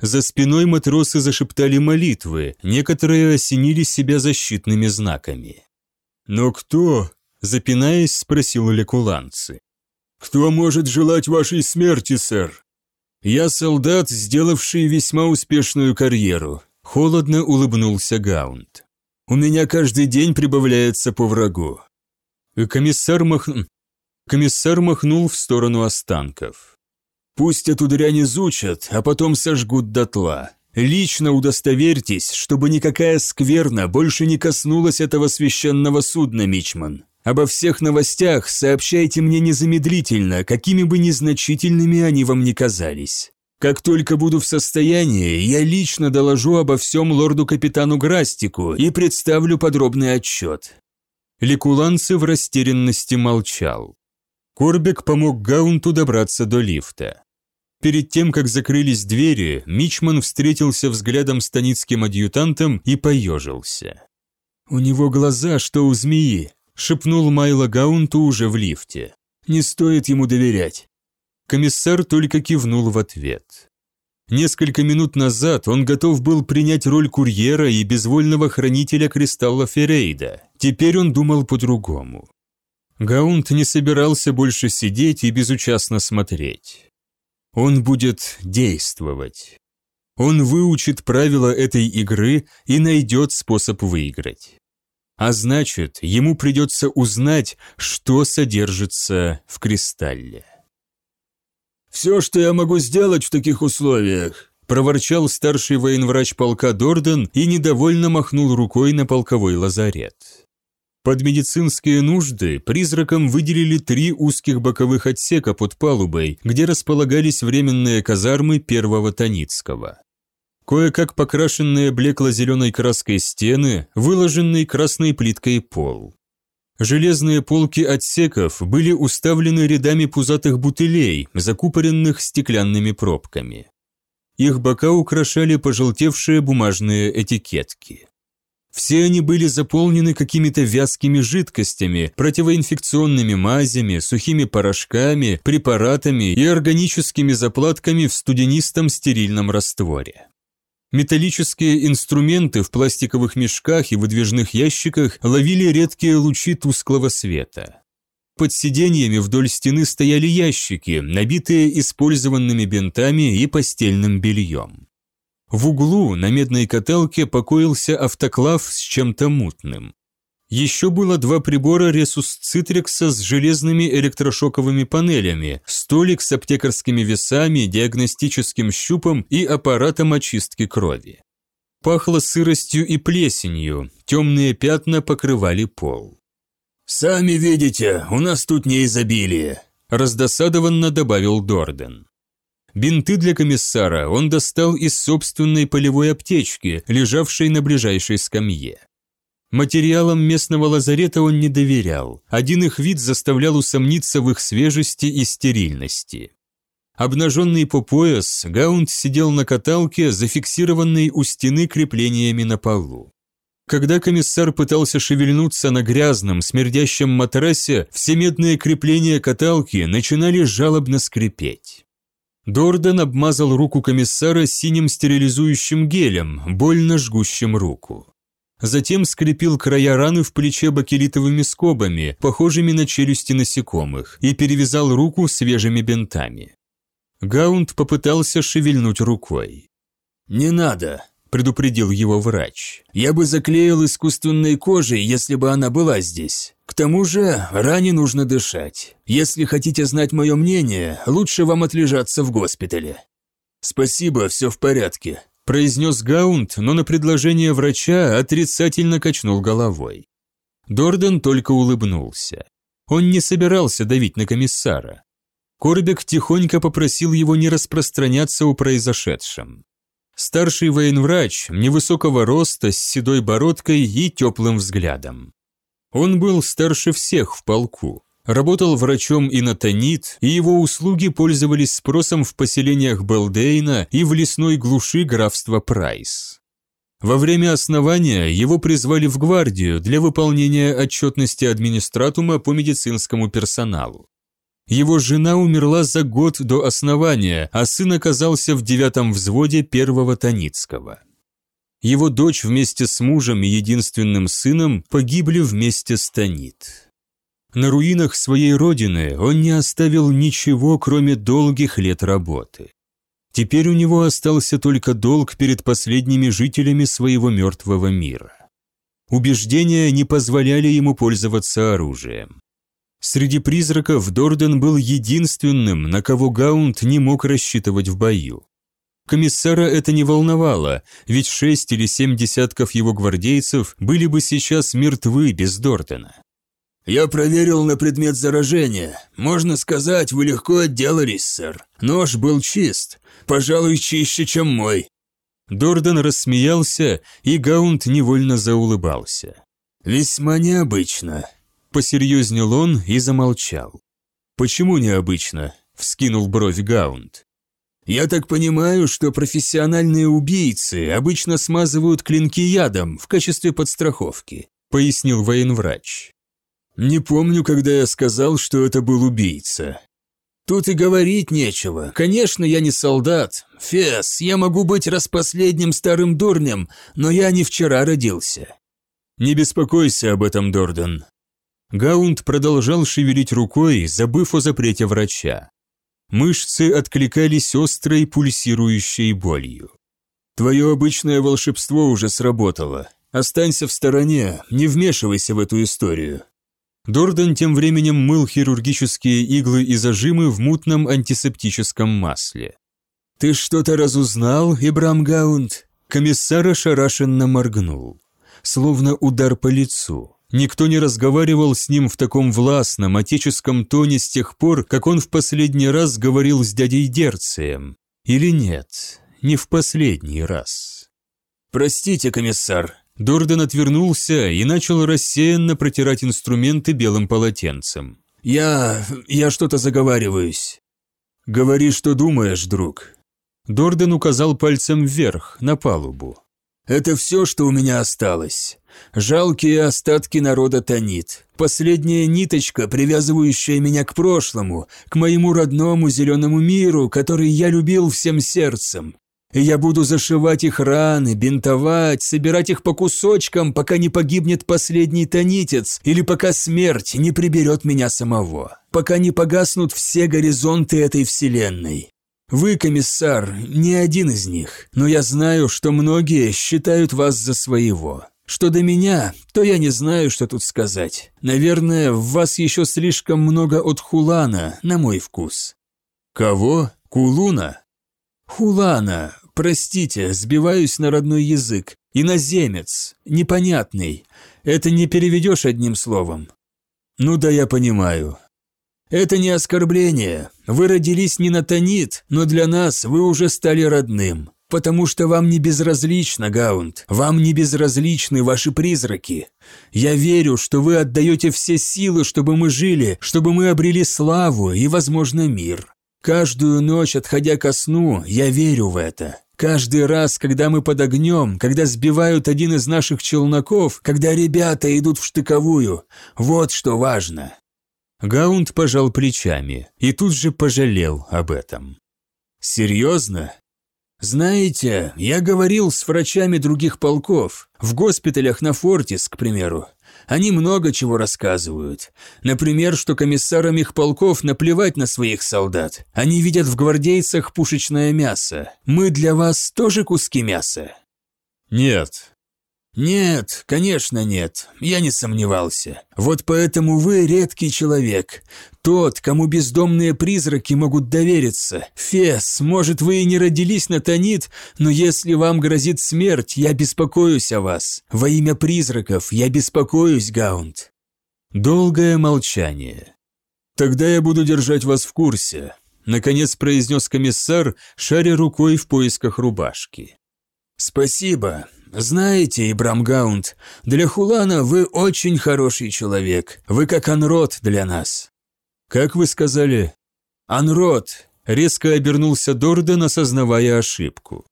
[SPEAKER 1] За спиной матросы зашептали молитвы, некоторые осенили себя защитными знаками.
[SPEAKER 2] «Но кто?» – запинаясь, спросил лекуланцы. «Кто может желать вашей смерти, сэр?» «Я солдат, сделавший весьма успешную карьеру. Холодно улыбнулся Гаунд. «У меня каждый день прибавляется по врагу». Комиссар, мах... комиссар махнул в сторону останков. «Пусть эту дрянь изучат, а потом сожгут дотла. Лично удостоверьтесь, чтобы никакая скверна больше не коснулась этого священного судна, Мичман. Обо всех новостях сообщайте мне незамедлительно, какими бы незначительными они вам ни казались. Как только буду в состоянии, я лично доложу обо всем лорду-капитану Грастику и представлю подробный отчет». Ликуланцы в растерянности молчал. Корбек помог Гаунту добраться до лифта. Перед тем, как закрылись двери, Мичман встретился взглядом с таницким адъютантом и поежился. «У него глаза, что у змеи», – шепнул Майло Гаунту уже в лифте. «Не стоит ему доверять. Комиссар только кивнул в ответ. Несколько минут назад он готов был принять роль курьера и безвольного хранителя кристалла Ферейда. Теперь он думал по-другому. Гаунт не собирался больше сидеть и безучастно смотреть. Он будет действовать. Он выучит правила этой игры и найдет способ выиграть. А значит, ему придется узнать, что содержится в кристалле. «Все, что я могу сделать в таких условиях»,
[SPEAKER 1] проворчал старший военврач полка Дорден и недовольно махнул рукой на полковой лазарет. Под медицинские нужды призракам выделили три узких боковых отсека под палубой, где располагались временные казармы первого Таницкого. Кое-как покрашенные блекло-зеленой краской стены, выложенный красной плиткой пол. Железные полки отсеков были уставлены рядами пузатых бутылей, закупоренных стеклянными пробками. Их бока украшали пожелтевшие бумажные этикетки. Все они были заполнены какими-то вязкими жидкостями, противоинфекционными мазями, сухими порошками, препаратами и органическими заплатками в студенистом стерильном растворе. Металлические инструменты в пластиковых мешках и выдвижных ящиках ловили редкие лучи тусклого света. Под сиденьями вдоль стены стояли ящики, набитые использованными бинтами и постельным бельем. В углу на медной каталке покоился автоклав с чем-то мутным. Еще было два прибора Ресус Citrix с железными электрошоковыми панелями, столик с аптекарскими весами, диагностическим щупом и аппаратом очистки крови. Пахло сыростью и плесенью, темные пятна покрывали пол.
[SPEAKER 2] «Сами видите, у нас тут не изобилие», –
[SPEAKER 1] раздосадованно добавил Дорден. Бинты для комиссара он достал из собственной полевой аптечки, лежавшей на ближайшей скамье. Материалам местного лазарета он не доверял, один их вид заставлял усомниться в их свежести и стерильности. Обнаженный по пояс, Гаунд сидел на каталке, зафиксированной у стены креплениями на полу. Когда комиссар пытался шевельнуться на грязном, смердящем матрасе, все медные крепления каталки начинали жалобно скрипеть. Дорден обмазал руку комиссара синим стерилизующим гелем, больно жгущим руку. Затем скрепил края раны в плече бакелитовыми скобами, похожими на челюсти насекомых, и перевязал руку свежими бинтами. Гаунд попытался шевельнуть рукой.
[SPEAKER 2] «Не надо», – предупредил его врач.
[SPEAKER 3] «Я бы заклеил искусственной кожей, если бы она была здесь. К тому же ране нужно дышать. Если хотите знать мое мнение, лучше вам отлежаться в госпитале».
[SPEAKER 2] «Спасибо, все в порядке»,
[SPEAKER 1] произнес Гаунд, но на предложение врача отрицательно качнул головой. Дорден только улыбнулся. Он не собирался давить на комиссара. Корбек тихонько попросил его не распространяться о произошедшем. Старший военврач, невысокого роста, с седой бородкой и теплым взглядом. Он был старше всех в полку, Работал врачом и на Тонит, и его услуги пользовались спросом в поселениях Белдейна и в лесной глуши графства Прайс. Во время основания его призвали в гвардию для выполнения отчетности администратума по медицинскому персоналу. Его жена умерла за год до основания, а сын оказался в девятом взводе первого Таницкого. Его дочь вместе с мужем и единственным сыном погибли вместе с Танит. На руинах своей родины он не оставил ничего, кроме долгих лет работы. Теперь у него остался только долг перед последними жителями своего мертвого мира. Убеждения не позволяли ему пользоваться оружием. Среди призраков Дорден был единственным, на кого Гаунд не мог рассчитывать в бою. Комиссара это не волновало, ведь шесть или семь десятков его гвардейцев были бы сейчас мертвы без Дордена.
[SPEAKER 2] «Я проверил на предмет заражения. Можно сказать, вы легко отделались, сэр. Нож был чист. Пожалуй, чище, чем мой».
[SPEAKER 1] Дорден рассмеялся, и Гаунд невольно заулыбался.
[SPEAKER 2] «Весьма необычно», –
[SPEAKER 1] посерьезнел он и замолчал. «Почему необычно?» – вскинул бровь Гаунд.
[SPEAKER 2] «Я так понимаю, что профессиональные убийцы обычно смазывают клинки ядом в качестве подстраховки», – пояснил военврач.
[SPEAKER 3] Не помню, когда я сказал, что это был убийца.
[SPEAKER 2] Тут и говорить нечего. Конечно, я не солдат. Фес, я могу быть распоследним старым дурнем, но я не вчера родился.
[SPEAKER 1] Не беспокойся об этом, Дорден. Гаунд продолжал шевелить рукой, забыв о запрете врача. Мышцы откликались острой пульсирующей болью.
[SPEAKER 3] Твое обычное волшебство уже сработало. Останься в стороне, не вмешивайся в эту историю.
[SPEAKER 1] Дорден тем временем мыл хирургические иглы и зажимы в мутном антисептическом масле.
[SPEAKER 2] «Ты что-то разузнал, Ибрам Гаунд?»
[SPEAKER 1] Комиссар ошарашенно моргнул. Словно удар по лицу. Никто не разговаривал с ним в таком властном, отеческом тоне с тех пор, как он в последний раз говорил с дядей Дерцием. Или нет, не в последний раз.
[SPEAKER 2] «Простите, комиссар»,
[SPEAKER 1] Дорден отвернулся и начал рассеянно протирать инструменты белым полотенцем.
[SPEAKER 2] «Я... я что-то заговариваюсь». «Говори, что думаешь, друг».
[SPEAKER 1] Дорден указал пальцем вверх, на палубу.
[SPEAKER 2] «Это все, что у меня осталось. Жалкие остатки народа Танит. Последняя ниточка, привязывающая меня к прошлому, к моему родному зеленому миру, который я любил всем сердцем. И я буду зашивать их раны, бинтовать, собирать их по кусочкам, пока не погибнет последний тонитец или пока смерть не приберет меня самого, пока не погаснут все горизонты этой вселенной. Вы, комиссар, не один из них, но я знаю, что многие считают вас за своего. Что до меня, то я не знаю, что тут сказать. Наверное, в вас еще слишком много от Хулана, на мой вкус.
[SPEAKER 1] Кого? Кулуна?
[SPEAKER 2] Хулана, простите, сбиваюсь на родной язык. Иноземец, непонятный. Это не переведешь одним словом.
[SPEAKER 1] Ну да, я понимаю.
[SPEAKER 2] Это не оскорбление. Вы родились не на Танит, но для нас вы уже стали родным. Потому что вам не безразлично, Гаунд. Вам не безразличны ваши призраки. Я верю, что вы отдаете все силы, чтобы мы жили, чтобы мы обрели славу и, возможно, мир. Каждую ночь, отходя ко сну, я верю в это. Каждый раз, когда мы под огнем, когда сбивают один из наших челноков, когда ребята идут в штыковую, вот что важно».
[SPEAKER 1] Гаунд пожал плечами и тут же пожалел об этом.
[SPEAKER 2] «Серьезно? Знаете, я говорил с врачами других полков, в госпиталях на Фортис, к примеру. Они много чего рассказывают. Например, что комиссарам их полков наплевать на своих солдат. Они видят в гвардейцах пушечное мясо. Мы для вас тоже куски мяса?
[SPEAKER 1] Нет,
[SPEAKER 2] «Нет, конечно нет, я не сомневался. Вот поэтому вы редкий человек. Тот, кому бездомные призраки могут довериться. Фес, может, вы и не родились на Танит, но если вам грозит смерть, я беспокоюсь о вас. Во имя призраков я беспокоюсь, Гаунд».
[SPEAKER 1] Долгое молчание.
[SPEAKER 2] «Тогда я буду держать вас в курсе», – наконец произнес комиссар, шаря рукой в поисках рубашки. «Спасибо. Знаете, Ибрам Гаунд, для Хулана вы очень хороший человек. Вы как Анрод для нас».
[SPEAKER 1] «Как вы сказали?»
[SPEAKER 2] «Анрод», –
[SPEAKER 1] резко обернулся Дорден, осознавая ошибку.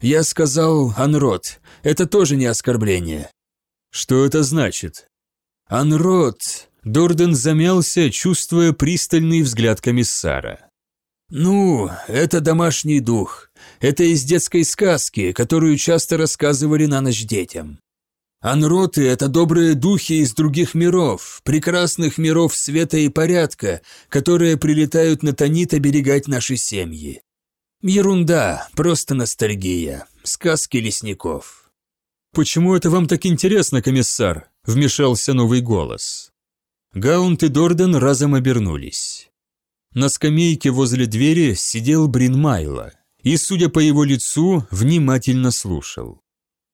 [SPEAKER 2] «Я сказал Анрод. Это тоже не оскорбление».
[SPEAKER 1] «Что это значит?»
[SPEAKER 2] «Анрод», –
[SPEAKER 1] Дорден замялся, чувствуя пристальный взгляд комиссара.
[SPEAKER 2] «Ну, это домашний дух. Это из детской сказки, которую часто рассказывали на ночь детям. Анроты – это добрые духи из других миров, прекрасных миров света и порядка, которые прилетают на Танит оберегать наши семьи. Ерунда, просто ностальгия, сказки лесников».
[SPEAKER 1] «Почему это вам так интересно, комиссар?» – вмешался новый голос. Гаунт и Дорден разом обернулись. На скамейке возле двери сидел Брин Майло и, судя по его лицу, внимательно слушал.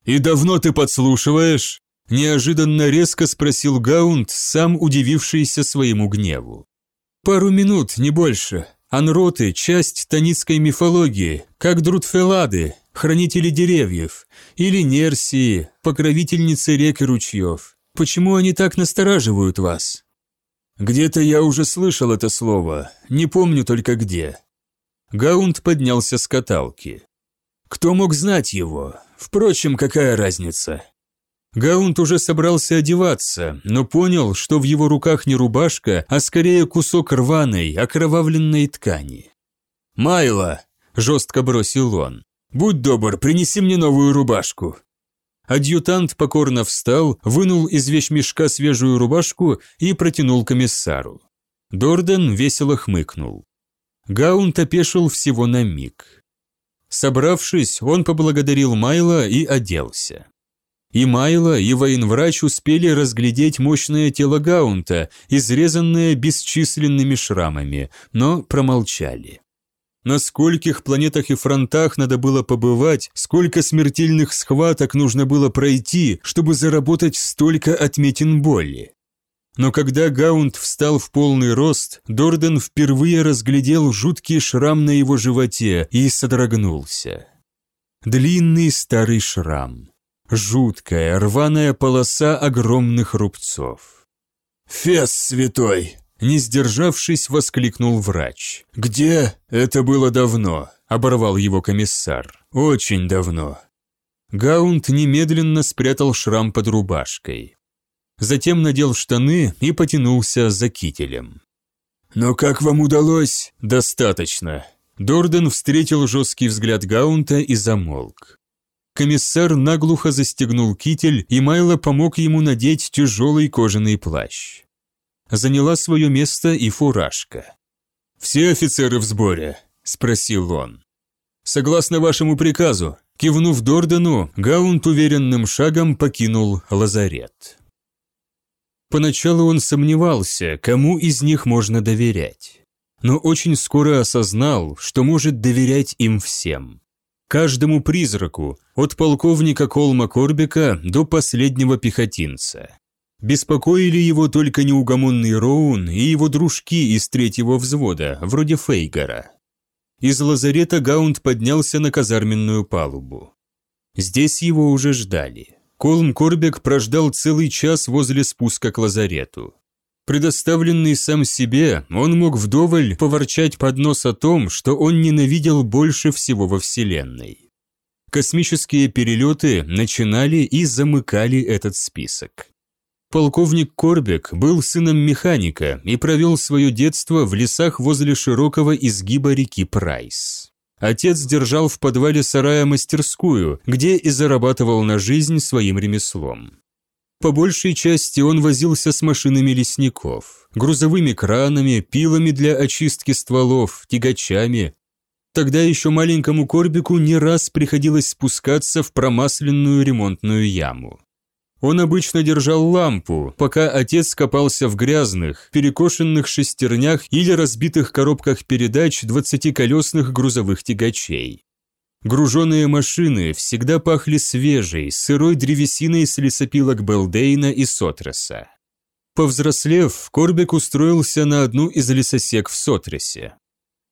[SPEAKER 1] «И давно ты подслушиваешь?» – неожиданно резко спросил Гаунд, сам удивившийся своему гневу. «Пару минут, не больше. Анроты – часть танитской мифологии, как Друтфелады, хранители деревьев, или Нерсии, покровительницы рек и ручьев. Почему они так настораживают вас?»
[SPEAKER 2] «Где-то я уже слышал это слово, не помню только где».
[SPEAKER 1] Гаунд поднялся с каталки.
[SPEAKER 2] «Кто мог знать его? Впрочем, какая разница?»
[SPEAKER 1] Гаунд уже собрался одеваться, но понял, что в его руках не рубашка, а скорее кусок рваной, окровавленной ткани.
[SPEAKER 2] «Майло!» – жестко бросил он. «Будь добр, принеси мне новую рубашку».
[SPEAKER 1] Адъютант покорно встал, вынул из вещмешка свежую рубашку и протянул комиссару. Дорден весело хмыкнул. Гаунт опешил всего на миг. Собравшись, он поблагодарил Майла и оделся. И Майло, и военврач успели разглядеть мощное тело Гаунта, изрезанное бесчисленными шрамами, но промолчали. На скольких планетах и фронтах надо было побывать, сколько смертельных схваток нужно было пройти, чтобы заработать столько отметин боли. Но когда Гаунд встал в полный рост, Дорден впервые разглядел жуткий шрам на его животе и содрогнулся. Длинный старый шрам. Жуткая, рваная полоса огромных рубцов.
[SPEAKER 2] «Фес святой!»
[SPEAKER 1] Не сдержавшись, воскликнул врач.
[SPEAKER 2] «Где?»
[SPEAKER 1] «Это было давно», — оборвал его комиссар. «Очень давно». Гаунт немедленно спрятал шрам под рубашкой. Затем надел штаны и потянулся за кителем.
[SPEAKER 2] «Но как вам удалось?»
[SPEAKER 1] «Достаточно». Дорден встретил жесткий взгляд Гаунта и замолк. Комиссар наглухо застегнул китель, и Майло помог ему надеть тяжелый кожаный плащ заняла свое место и фуражка. «Все офицеры в сборе?» – спросил он. «Согласно вашему приказу», – кивнув Дордену, Гаунт уверенным шагом покинул лазарет. Поначалу он сомневался, кому из них можно доверять. Но очень скоро осознал, что может доверять им всем. Каждому призраку, от полковника Колма Корбика до последнего пехотинца. Беспокоили его только неугомонный Роун и его дружки из третьего взвода, вроде Фейгара. Из лазарета Гаунд поднялся на казарменную палубу. Здесь его уже ждали. Колм Корбек прождал целый час возле спуска к лазарету. Предоставленный сам себе, он мог вдоволь поворчать под нос о том, что он ненавидел больше всего во Вселенной. Космические перелеты начинали и замыкали этот список. Полковник Корбек был сыном механика и провел свое детство в лесах возле широкого изгиба реки Прайс. Отец держал в подвале сарая мастерскую, где и зарабатывал на жизнь своим ремеслом. По большей части он возился с машинами лесников, грузовыми кранами, пилами для очистки стволов, тягачами. Тогда еще маленькому Корбику не раз приходилось спускаться в промасленную ремонтную яму. Он обычно держал лампу, пока отец копался в грязных, перекошенных шестернях или разбитых коробках передач двадцатиколесных грузовых тягачей. Груженные машины всегда пахли свежей, сырой древесиной с лесопилок Белдейна и Сотреса. Повзрослев, Корбек устроился на одну из лесосек в Сотресе.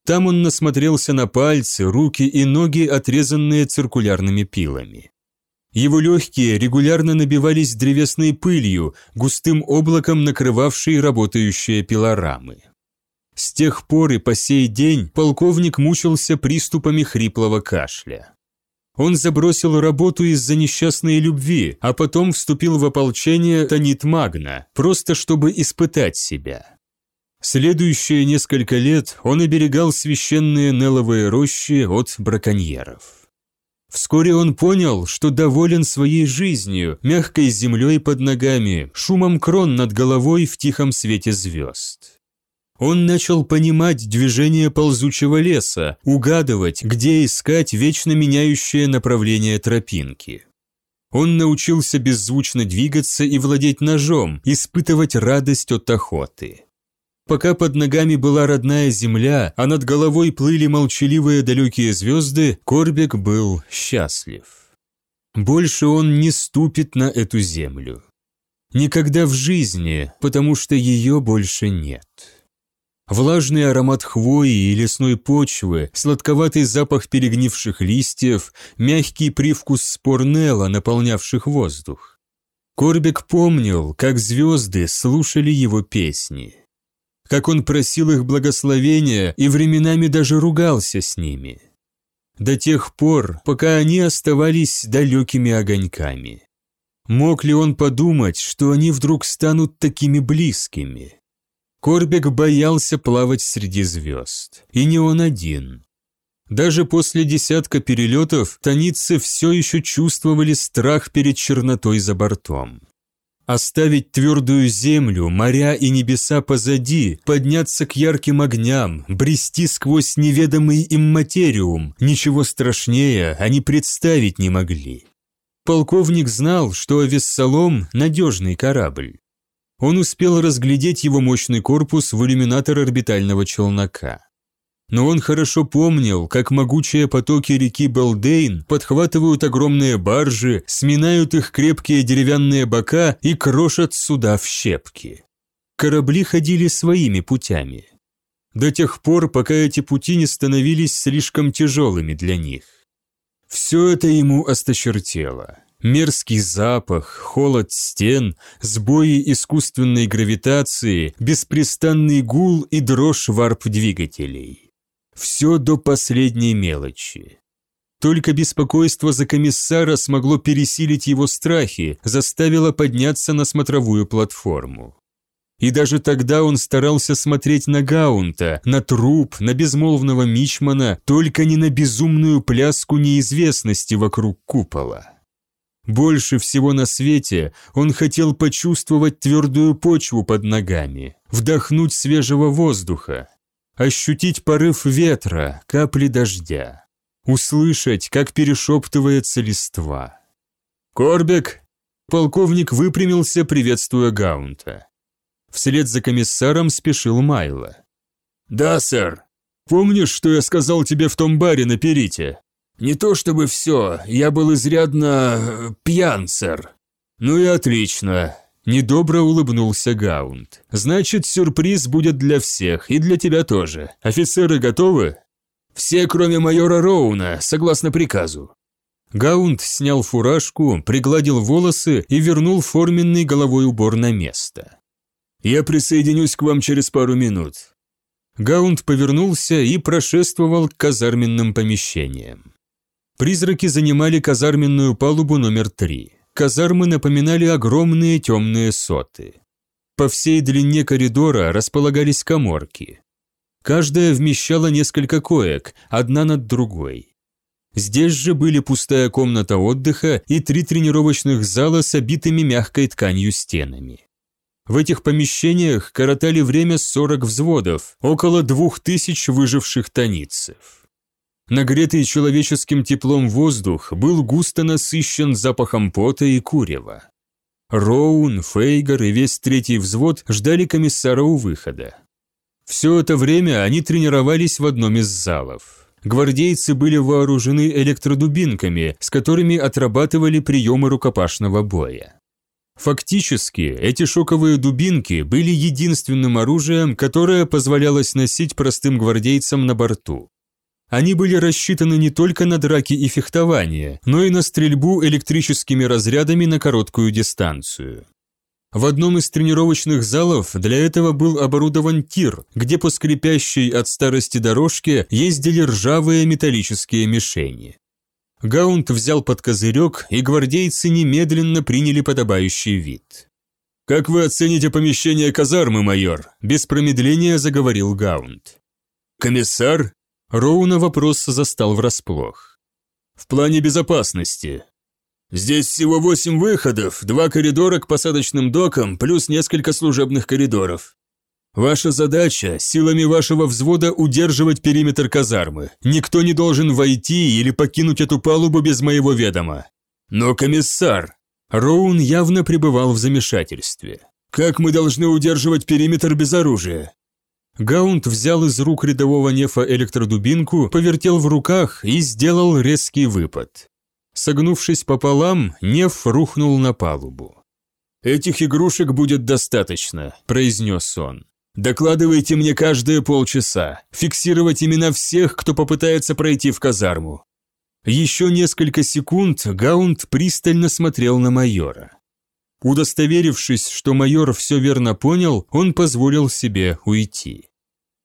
[SPEAKER 1] Там он насмотрелся на пальцы, руки и ноги, отрезанные циркулярными пилами. Его легкие регулярно набивались древесной пылью, густым облаком накрывавшей работающие пилорамы. С тех пор и по сей день полковник мучился приступами хриплого кашля. Он забросил работу из-за несчастной любви, а потом вступил в ополчение Танит Магна, просто чтобы испытать себя. Следующие несколько лет он оберегал священные неловые рощи от браконьеров. Вскоре он понял, что доволен своей жизнью, мягкой землей под ногами, шумом крон над головой в тихом свете звезд. Он начал понимать движение ползучего леса, угадывать, где искать вечно меняющее направление тропинки. Он научился беззвучно двигаться и владеть ножом, испытывать радость от охоты. Пока под ногами была родная земля, а над головой плыли молчаливые далекие звезды, Корбек был счастлив. Больше он не ступит на эту землю. Никогда в жизни, потому что ее больше нет. Влажный аромат хвои и лесной почвы, сладковатый запах перегнивших листьев, мягкий привкус спорнелла, наполнявших воздух. Корбек помнил, как звезды слушали его песни как он просил их благословения и временами даже ругался с ними. До тех пор, пока они оставались далекими огоньками. Мог ли он подумать, что они вдруг станут такими близкими? Корбек боялся плавать среди звезд, и не он один. Даже после десятка перелетов таницы все еще чувствовали страх перед чернотой за бортом. Оставить твердую землю, моря и небеса позади, подняться к ярким огням, брести сквозь неведомый им материум, ничего страшнее они представить не могли. Полковник знал, что Авессалом – надежный корабль. Он успел разглядеть его мощный корпус в иллюминатор орбитального челнока но он хорошо помнил, как могучие потоки реки Белдейн подхватывают огромные баржи, сминают их крепкие деревянные бока и крошат суда в щепки. Корабли ходили своими путями. До тех пор, пока эти пути не становились слишком тяжелыми для них. Все это ему осточертело. Мерзкий запах, холод стен, сбои искусственной гравитации, беспрестанный гул и дрожь варп-двигателей. Все до последней мелочи. Только беспокойство за комиссара смогло пересилить его страхи, заставило подняться на смотровую платформу. И даже тогда он старался смотреть на Гаунта, на труп, на безмолвного мичмана, только не на безумную пляску неизвестности вокруг купола. Больше всего на свете он хотел почувствовать твердую почву под ногами, вдохнуть свежего воздуха, ощутить порыв ветра, капли дождя, услышать, как перешептывается листва. «Корбек!» Полковник выпрямился, приветствуя Гаунта. Вслед за комиссаром спешил Майло. «Да, сэр. Помнишь, что я сказал тебе в том баре на Перите?» «Не то чтобы все, я был изрядно... Э, пьян, сэр». «Ну и отлично», – недобро улыбнулся Гаунд. «Значит, сюрприз будет для всех, и для тебя тоже. Офицеры готовы?» «Все, кроме майора Роуна, согласно приказу». Гаунд снял фуражку, пригладил волосы и вернул форменный головой убор на место. «Я присоединюсь к вам через пару минут». Гаунд повернулся и прошествовал к казарменным помещениям. Призраки занимали казарменную палубу номер три. Казармы напоминали огромные темные соты. По всей длине коридора располагались коморки. Каждая вмещала несколько коек, одна над другой. Здесь же были пустая комната отдыха и три тренировочных зала с обитыми мягкой тканью стенами. В этих помещениях коротали время 40 взводов, около двух тысяч выживших таницев. Нагретый человеческим теплом воздух был густо насыщен запахом пота и курева. Роун, Фейгар и весь третий взвод ждали комиссара у выхода. Все это время они тренировались в одном из залов. Гвардейцы были вооружены электродубинками, с которыми отрабатывали приемы рукопашного боя. Фактически, эти шоковые дубинки были единственным оружием, которое позволялось носить простым гвардейцам на борту. Они были рассчитаны не только на драки и фехтование, но и на стрельбу электрическими разрядами на короткую дистанцию. В одном из тренировочных залов для этого был оборудован тир, где по скрипящей от старости дорожке ездили ржавые металлические мишени. Гаунт взял под козырек, и гвардейцы немедленно приняли подобающий вид. «Как вы оцените помещение казармы, майор?» – без промедления заговорил Гаунт. «Комиссар?» Роуна вопрос застал врасплох. «В плане безопасности. Здесь всего восемь выходов, два коридора к посадочным докам, плюс несколько служебных коридоров. Ваша задача – силами вашего взвода удерживать периметр казармы. Никто не должен войти или покинуть эту палубу без моего ведома. Но комиссар...» Роун явно пребывал в замешательстве. «Как мы должны удерживать периметр без оружия? Гаунт взял из рук рядового нефа электродубинку, повертел в руках и сделал резкий выпад. Согнувшись пополам, неф рухнул на палубу. «Этих игрушек будет достаточно», – произнес он. «Докладывайте мне каждые полчаса. Фиксировать имена всех, кто попытается пройти в казарму». Еще несколько секунд Гаунт пристально смотрел на майора. Удостоверившись, что майор все верно понял, он позволил себе уйти.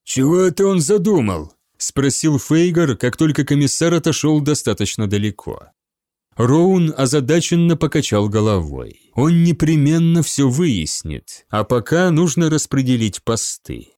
[SPEAKER 1] «Чего это он задумал?» – спросил Фейгар, как только комиссар отошел достаточно далеко. Роун озадаченно покачал головой. Он непременно все выяснит, а пока нужно распределить посты.